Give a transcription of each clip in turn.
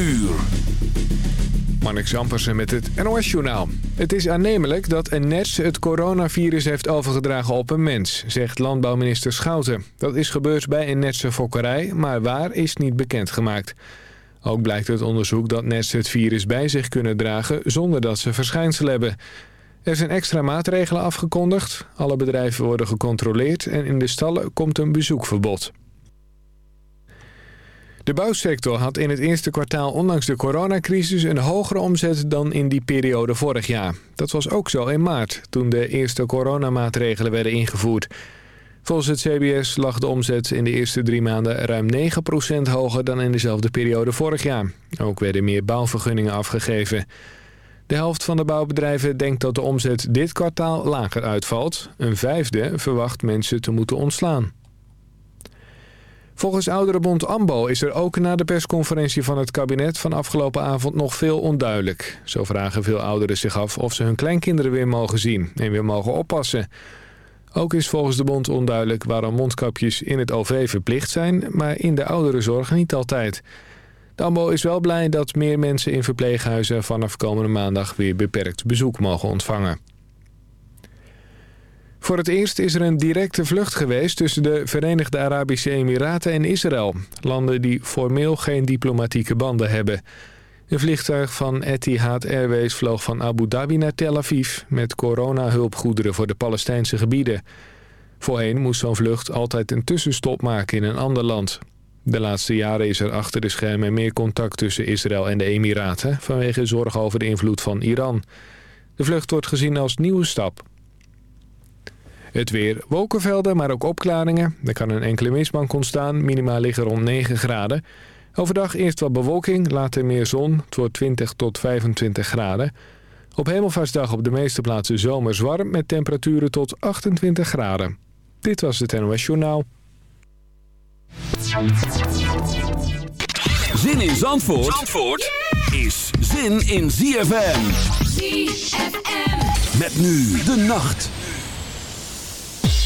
uur. Marnix Ampersen met het NOS-journaal. Het is aannemelijk dat een nets het coronavirus heeft overgedragen op een mens, zegt landbouwminister Schouten. Dat is gebeurd bij een netse fokkerij, maar waar is niet bekendgemaakt. Ook blijkt uit onderzoek dat nets het virus bij zich kunnen dragen zonder dat ze verschijnsel hebben. Er zijn extra maatregelen afgekondigd, alle bedrijven worden gecontroleerd en in de stallen komt een bezoekverbod. De bouwsector had in het eerste kwartaal ondanks de coronacrisis een hogere omzet dan in die periode vorig jaar. Dat was ook zo in maart, toen de eerste coronamaatregelen werden ingevoerd. Volgens het CBS lag de omzet in de eerste drie maanden ruim 9% hoger dan in dezelfde periode vorig jaar. Ook werden meer bouwvergunningen afgegeven. De helft van de bouwbedrijven denkt dat de omzet dit kwartaal lager uitvalt. Een vijfde verwacht mensen te moeten ontslaan. Volgens Ouderenbond AMBO is er ook na de persconferentie van het kabinet van afgelopen avond nog veel onduidelijk. Zo vragen veel ouderen zich af of ze hun kleinkinderen weer mogen zien en weer mogen oppassen. Ook is volgens de bond onduidelijk waarom mondkapjes in het OV verplicht zijn, maar in de ouderenzorg niet altijd. De AMBO is wel blij dat meer mensen in verpleeghuizen vanaf komende maandag weer beperkt bezoek mogen ontvangen. Voor het eerst is er een directe vlucht geweest tussen de Verenigde Arabische Emiraten en Israël. Landen die formeel geen diplomatieke banden hebben. Een vliegtuig van Etihad Airways vloog van Abu Dhabi naar Tel Aviv... met coronahulpgoederen voor de Palestijnse gebieden. Voorheen moest zo'n vlucht altijd een tussenstop maken in een ander land. De laatste jaren is er achter de schermen meer contact tussen Israël en de Emiraten... vanwege zorg over de invloed van Iran. De vlucht wordt gezien als nieuwe stap. Het weer wolkenvelden, maar ook opklaringen. Er kan een enkele mistbank ontstaan. Minima liggen rond 9 graden. Overdag eerst wat bewolking, later meer zon. Het wordt 20 tot 25 graden. Op Hemelvaartsdag op de meeste plaatsen zomers warm... met temperaturen tot 28 graden. Dit was het NOS Journaal. Zin in Zandvoort, Zandvoort is zin in ZFM. ZFM. Met nu de nacht.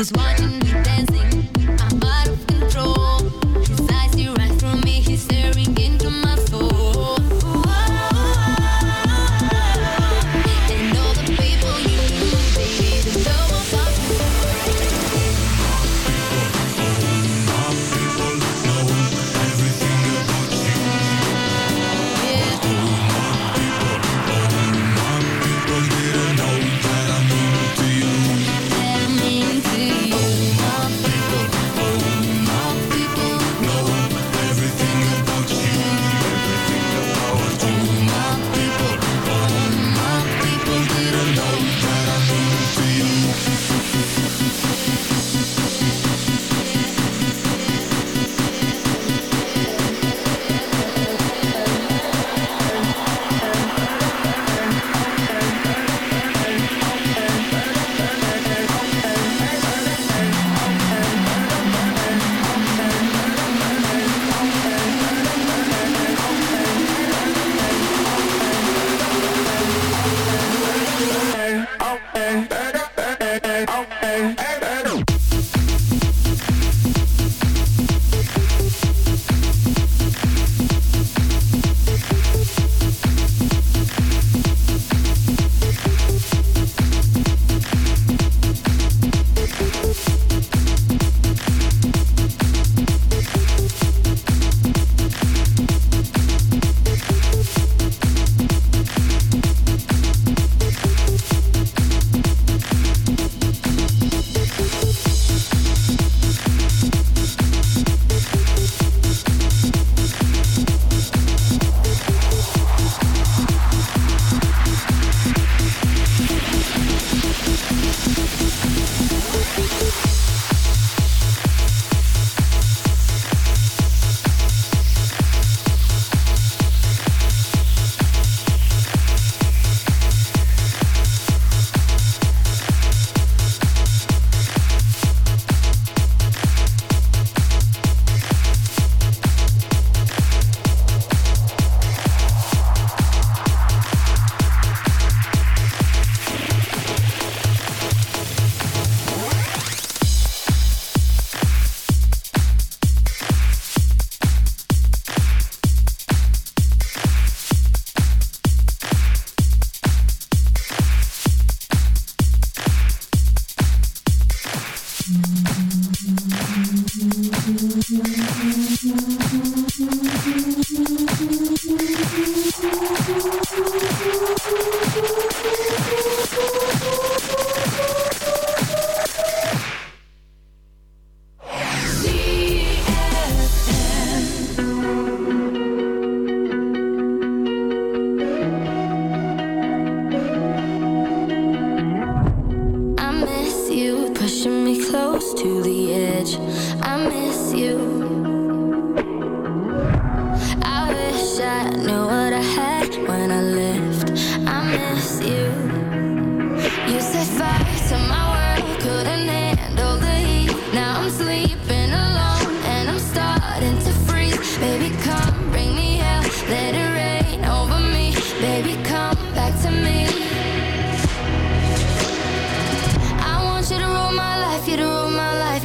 He's watching.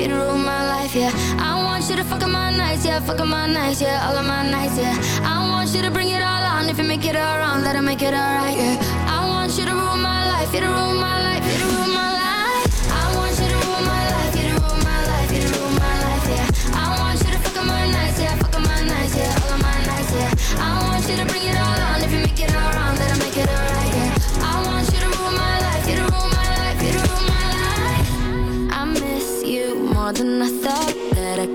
you to rule my life, yeah. I want you to fuck up my nights, yeah. Fuck up my nights, yeah. All of my nights, yeah. I want you to bring it all on. If you make it all wrong, let it make it all right, yeah. I want you to rule my life, you to rule my life, you to rule my life. I want you to rule my life, you to rule my life, you to rule my life, yeah. I want you to fuck my nights, yeah. Fuck my nights, yeah. All of my nights, yeah. I want you to bring it all on. If you make it all wrong, let than I thought that I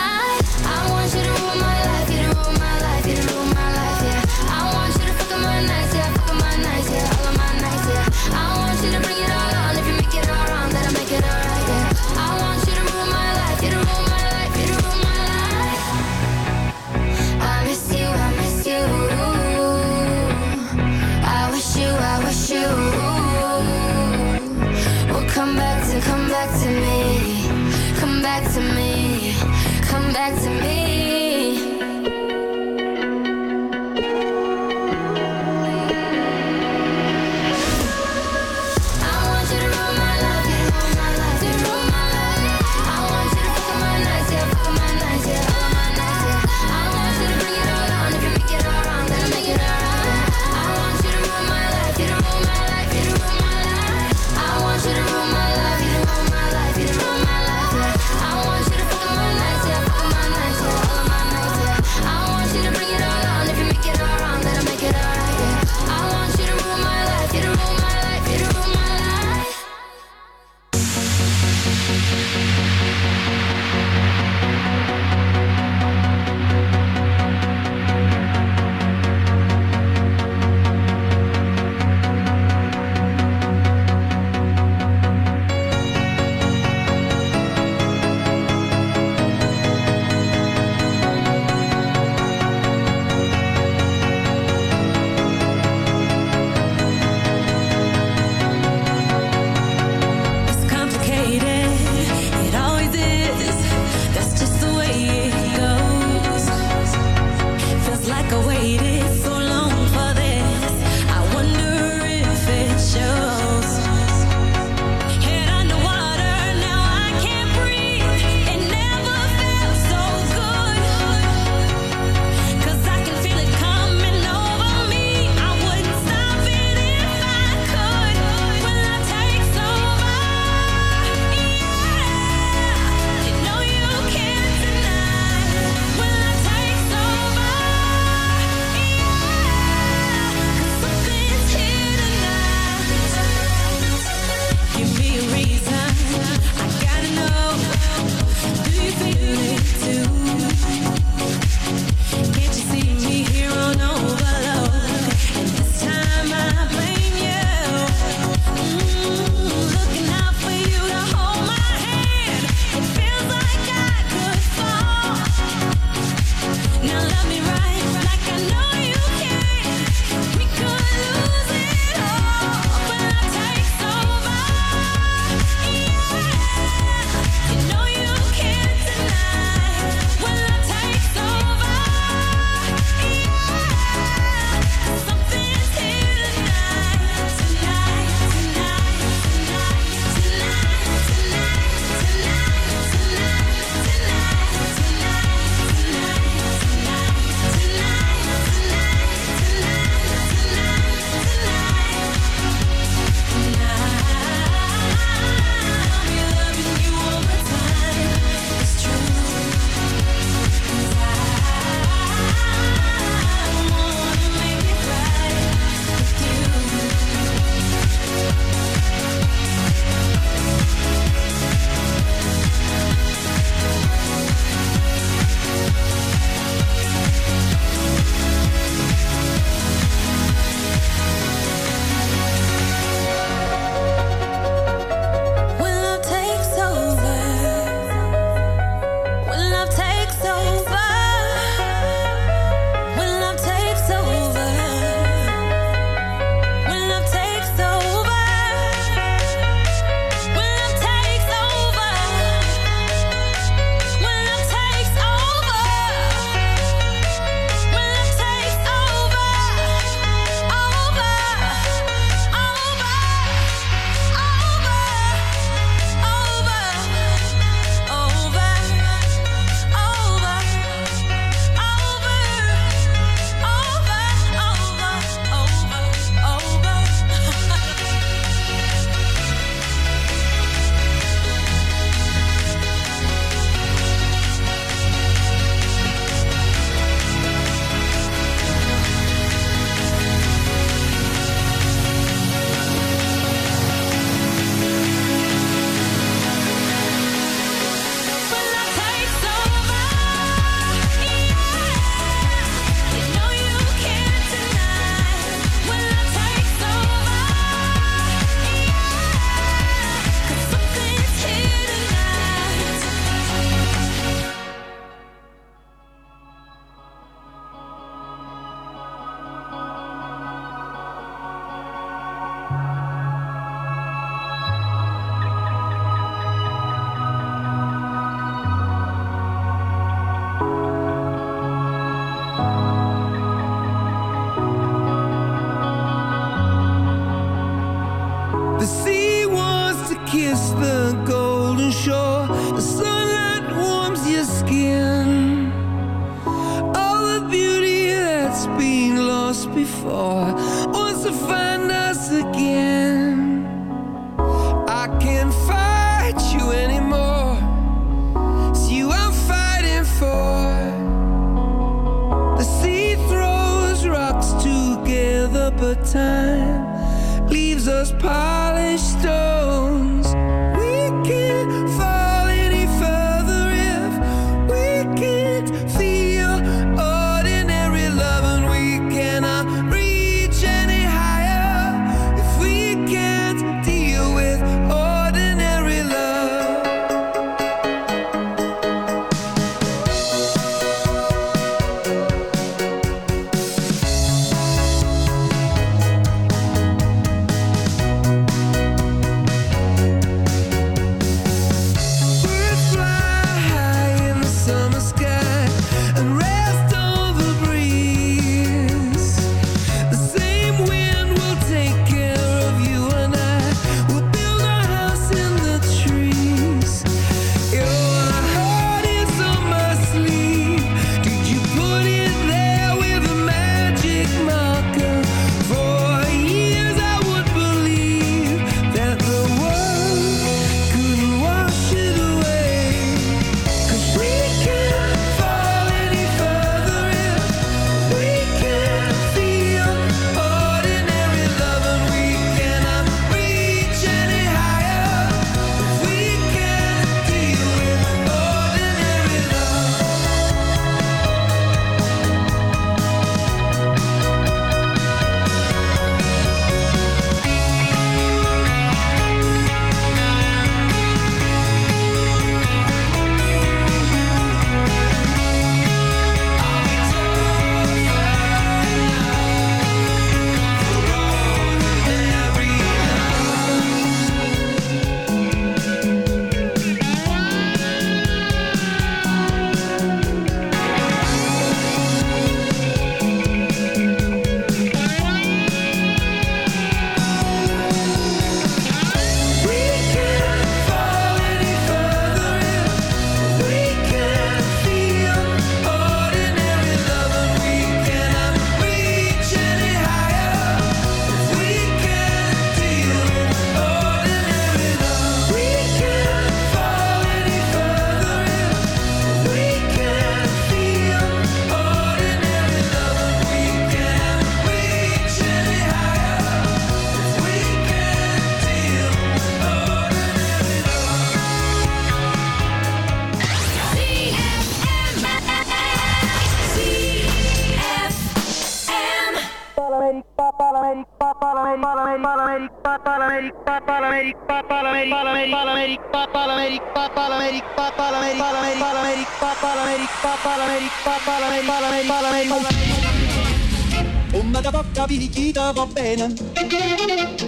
va bene.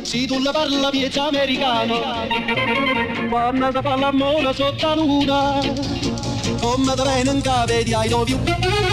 Se tu la parla piezza americano, quando si fa l'amore sotto la luna, come te vengono vedi ai dovi.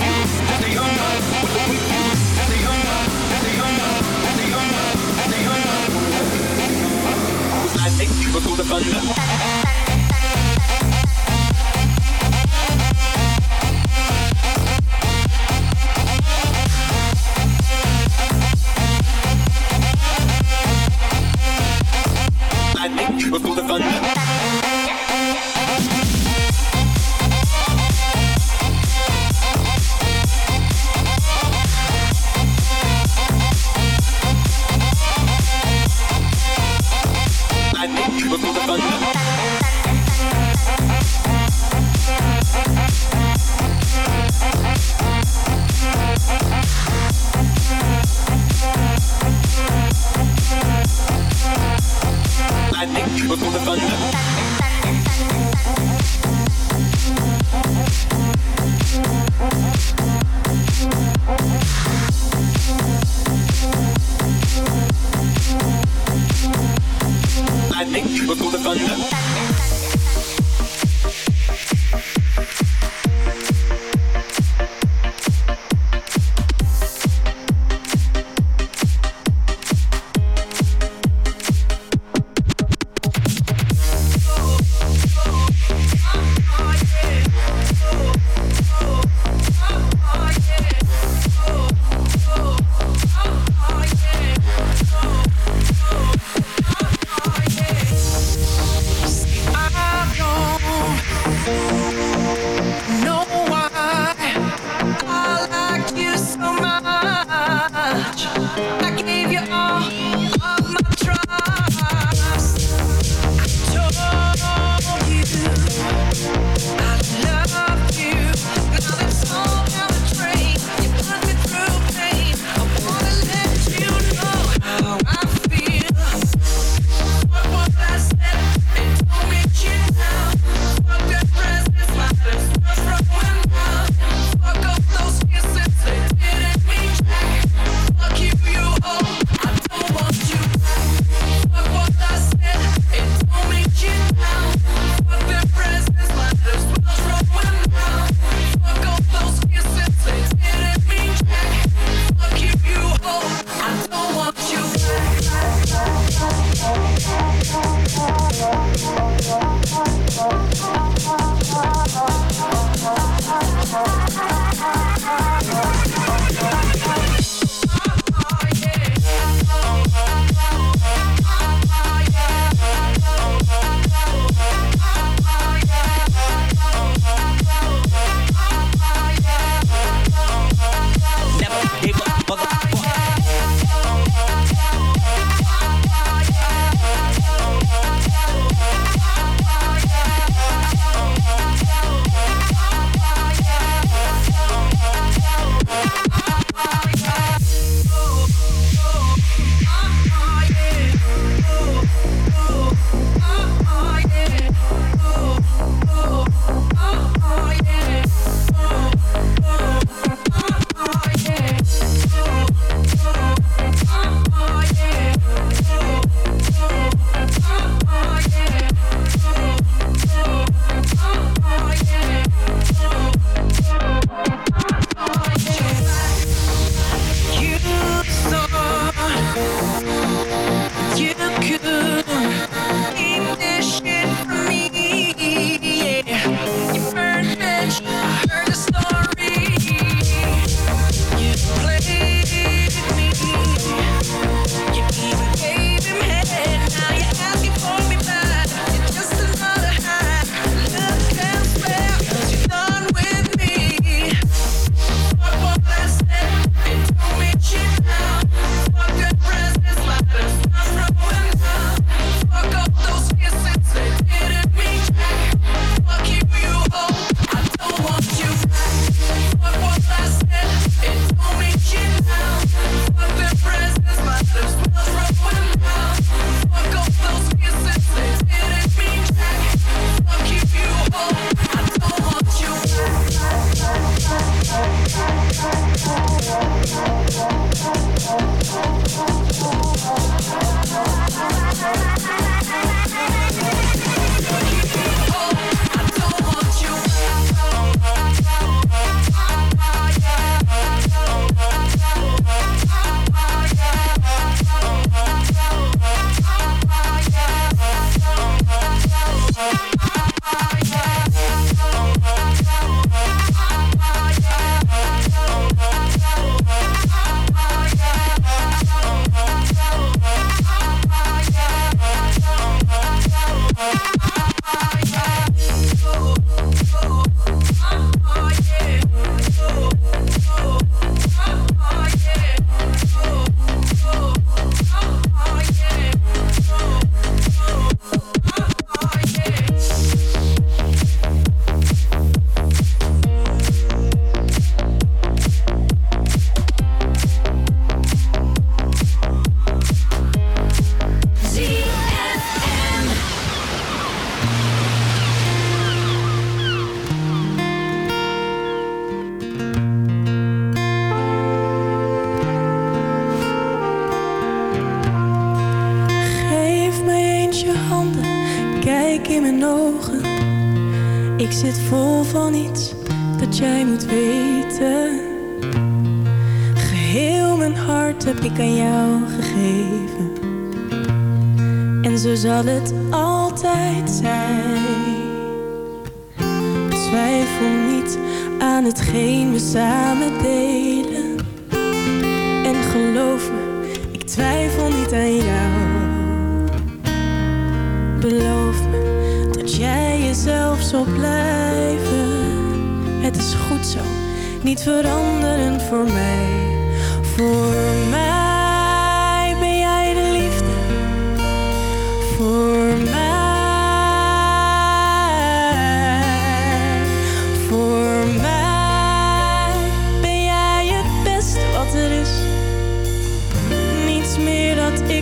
Ik you before the thunder.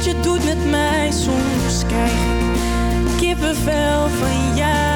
wat je doet met mij. Soms krijg ik kippenvel van jou.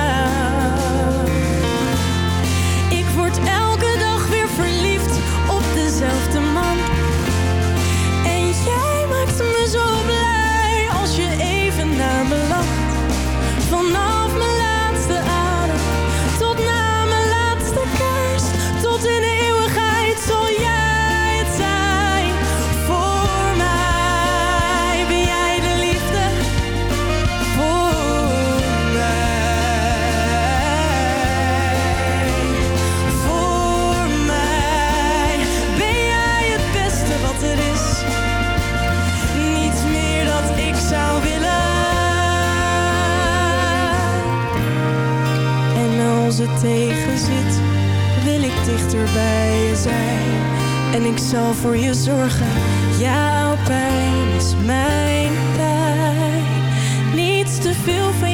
bij je zijn. En ik zal voor je zorgen, jouw pijn is mijn pijn. Niets te veel van je.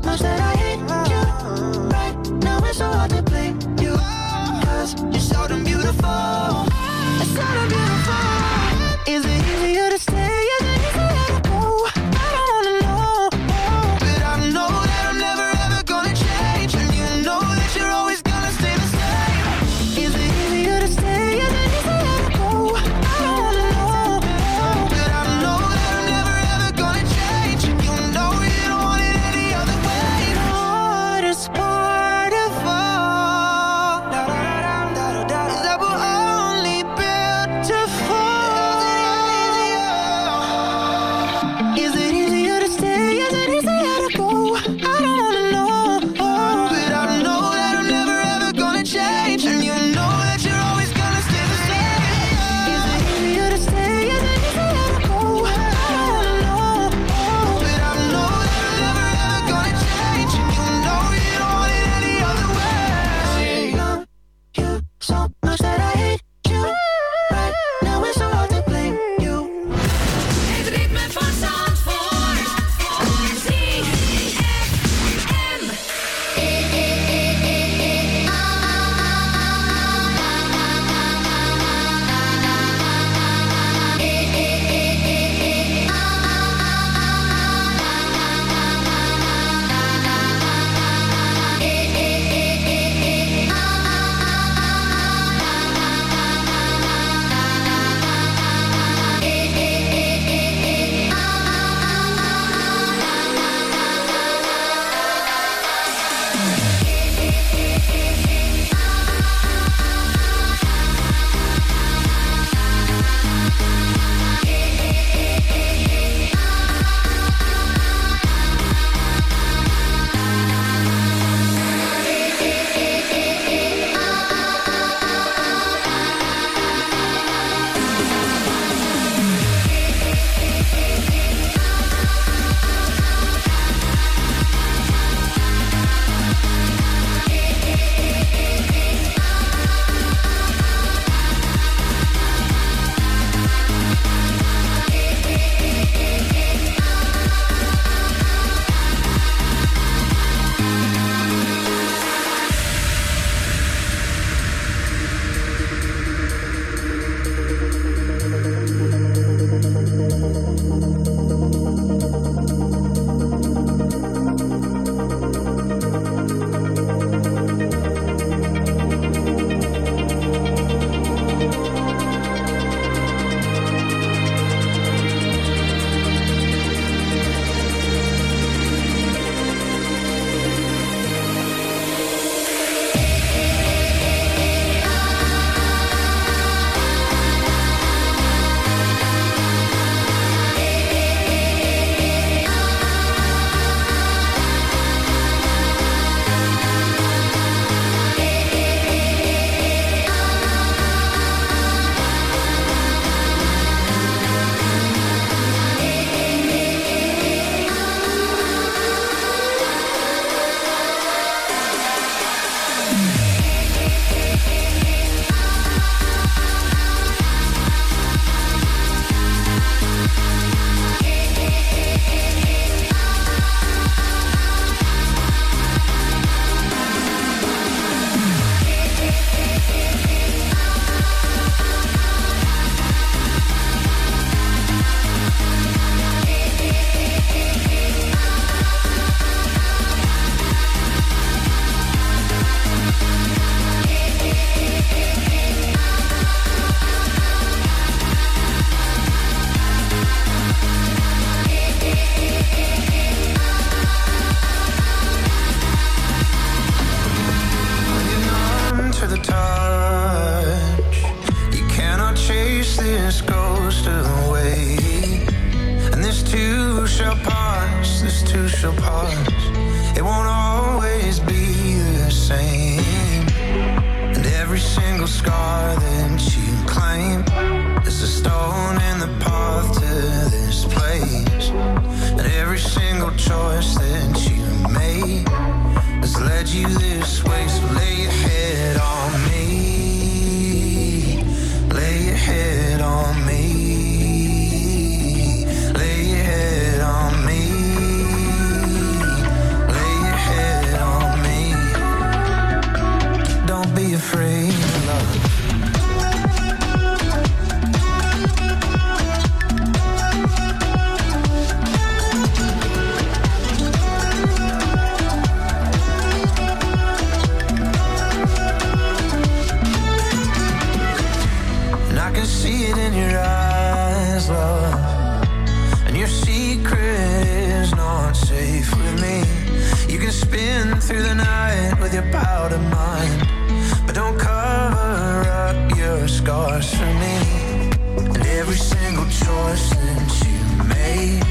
And every single choice that you made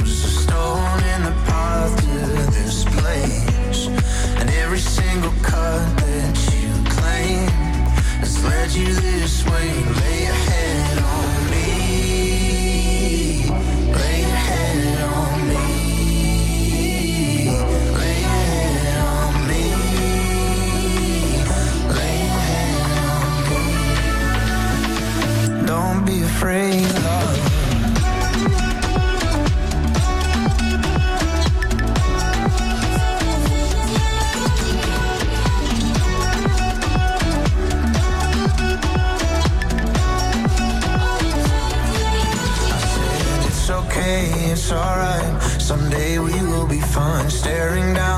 was a stone in the path to this place. And every single cut that you has led you this way. Afraid, love. It's okay, it's alright. Someday we will be fine. Staring down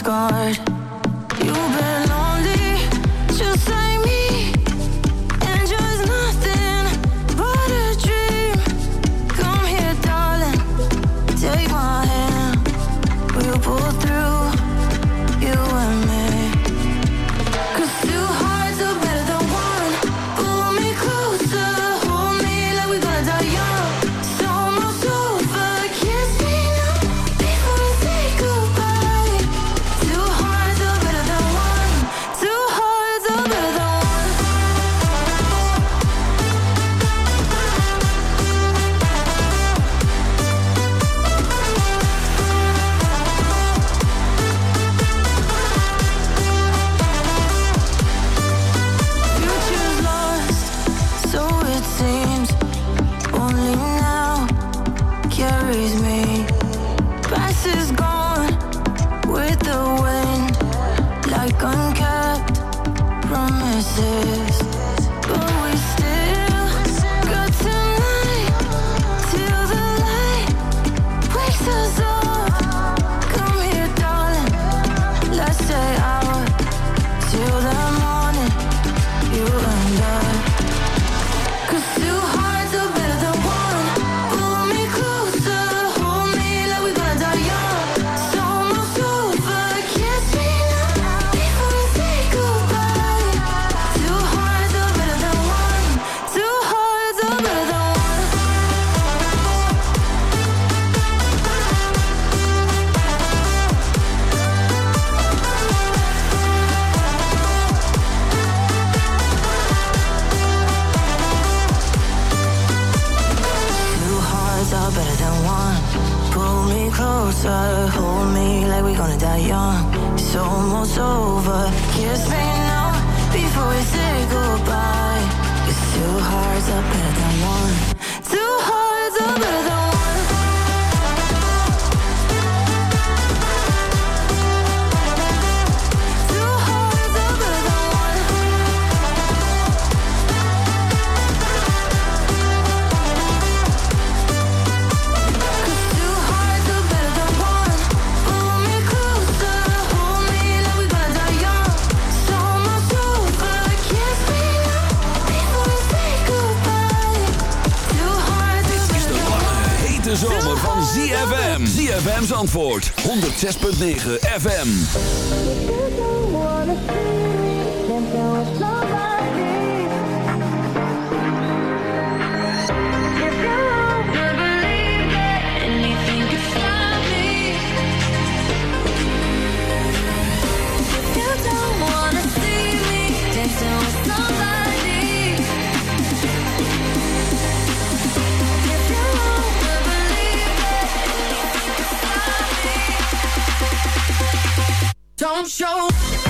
scarred. Over. Antwoord. 106.9 FM. Don't show